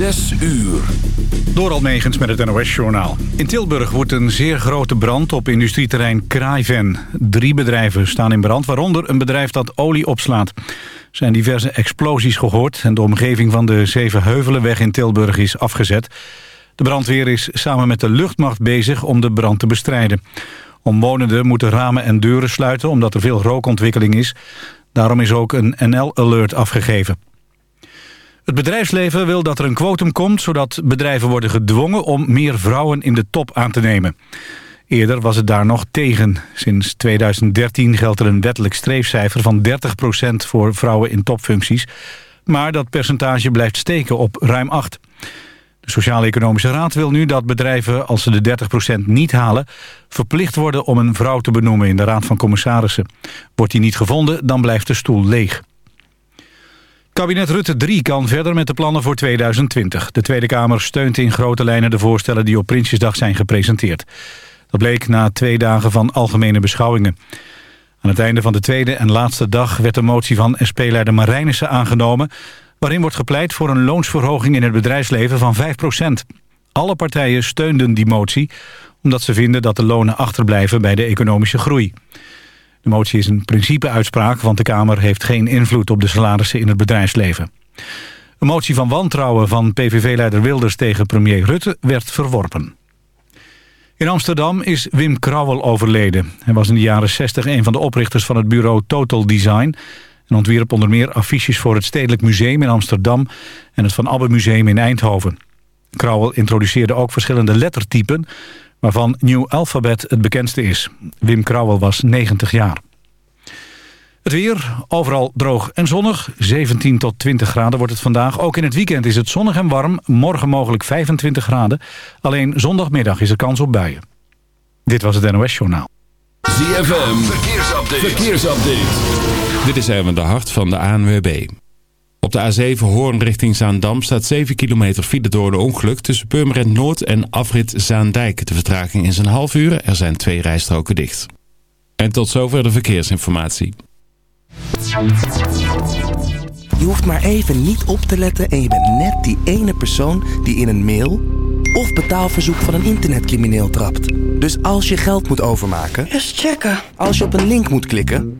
Zes uur. Door Almegens met het NOS-journaal. In Tilburg wordt een zeer grote brand op industrieterrein Kraaiven. Drie bedrijven staan in brand, waaronder een bedrijf dat olie opslaat. Er zijn diverse explosies gehoord... en de omgeving van de Zevenheuvelenweg in Tilburg is afgezet. De brandweer is samen met de luchtmacht bezig om de brand te bestrijden. Omwonenden moeten ramen en deuren sluiten... omdat er veel rookontwikkeling is. Daarom is ook een NL-alert afgegeven. Het bedrijfsleven wil dat er een quotum komt... zodat bedrijven worden gedwongen om meer vrouwen in de top aan te nemen. Eerder was het daar nog tegen. Sinds 2013 geldt er een wettelijk streefcijfer van 30% voor vrouwen in topfuncties. Maar dat percentage blijft steken op ruim 8. De Sociaal-Economische Raad wil nu dat bedrijven, als ze de 30% niet halen... verplicht worden om een vrouw te benoemen in de Raad van Commissarissen. Wordt die niet gevonden, dan blijft de stoel leeg. Kabinet Rutte 3 kan verder met de plannen voor 2020. De Tweede Kamer steunt in grote lijnen de voorstellen die op Prinsjesdag zijn gepresenteerd. Dat bleek na twee dagen van algemene beschouwingen. Aan het einde van de tweede en laatste dag werd de motie van SP-leider Marijnissen aangenomen... waarin wordt gepleit voor een loonsverhoging in het bedrijfsleven van 5% Alle partijen steunden die motie omdat ze vinden dat de lonen achterblijven bij de economische groei. De motie is een principeuitspraak, want de Kamer heeft geen invloed op de salarissen in het bedrijfsleven. Een motie van wantrouwen van PVV-leider Wilders tegen premier Rutte werd verworpen. In Amsterdam is Wim Krauwel overleden. Hij was in de jaren 60 een van de oprichters van het bureau Total Design... en ontwierp onder meer affiches voor het Stedelijk Museum in Amsterdam... en het Van Abbe Museum in Eindhoven. Krauwel introduceerde ook verschillende lettertypen waarvan New Alphabet het bekendste is. Wim Krauwel was 90 jaar. Het weer, overal droog en zonnig. 17 tot 20 graden wordt het vandaag. Ook in het weekend is het zonnig en warm. Morgen mogelijk 25 graden. Alleen zondagmiddag is er kans op buien. Dit was het NOS Journaal. ZFM, verkeersupdate. verkeersupdate. Dit is even de hart van de ANWB. Op de A7 Hoorn richting Zaandam staat 7 kilometer file door de ongeluk tussen Purmerend Noord en afrit Zaandijk. De vertraging is een half uur, er zijn twee rijstroken dicht. En tot zover de verkeersinformatie. Je hoeft maar even niet op te letten en je bent net die ene persoon die in een mail of betaalverzoek van een internetcrimineel trapt. Dus als je geld moet overmaken... Eerst checken. Als je op een link moet klikken...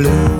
blue.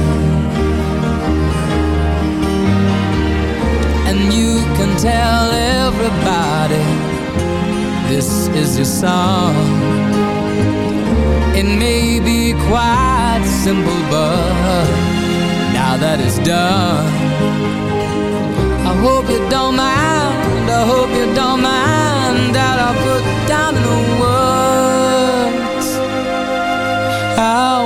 And tell everybody this is your song. It may be quite simple, but now that it's done, I hope you don't mind. I hope you don't mind that I put down in the words how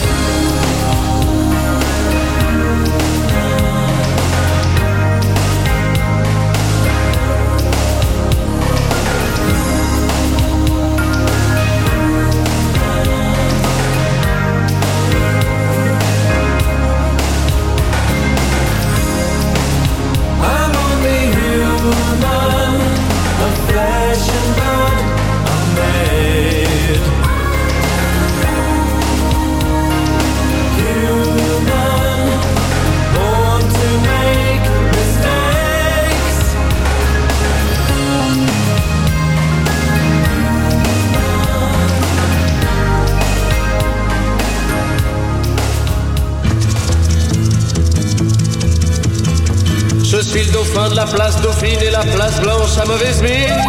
La place Blanche à mauvaise mine.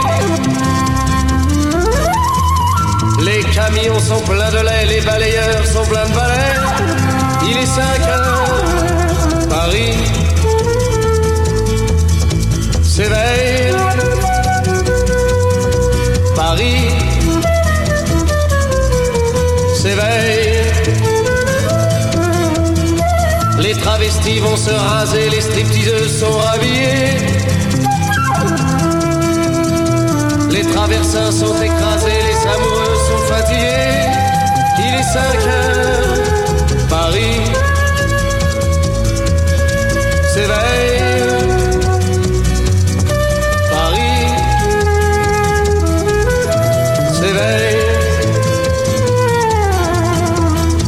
Les camions sont pleins de lait, les balayeurs sont pleins de balais. Il est 5 heures, Paris s'éveille. Paris s'éveille. Les travestis vont se raser, les stripteaseuses sont rhabillées. Traversins sont écrasés, les amoureux sont fatigués. Il est 5 heures, Paris s'éveille. Paris s'éveille.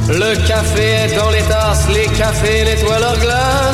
Le café est dans les tasses, les cafés nettoient leurs glaces.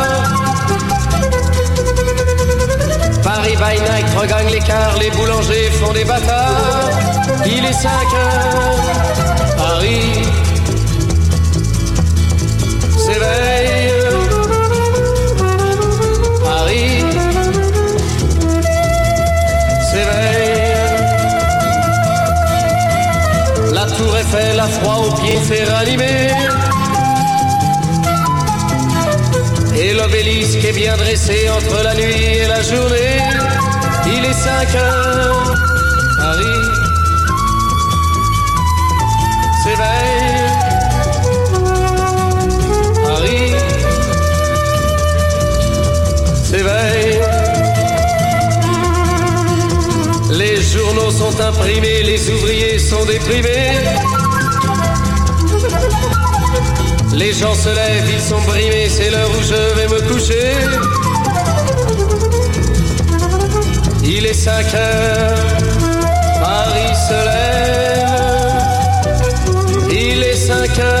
By night regagne l'écart, les boulangers font des bâtards. Il est 5 heures, Paris s'éveille. Paris s'éveille. La tour Eiffel a froid aux pieds, fait ranimer. Et l'obélisque est bien dressé entre la nuit et la journée. Il est 5 heures, Paris s'éveille. Paris s'éveille. Les journaux sont imprimés, les ouvriers sont déprimés. Les gens se lèvent, ils sont brimés, c'est l'heure où je vais me coucher. Il est 5 heures, Paris se lève. Il est 5 heures,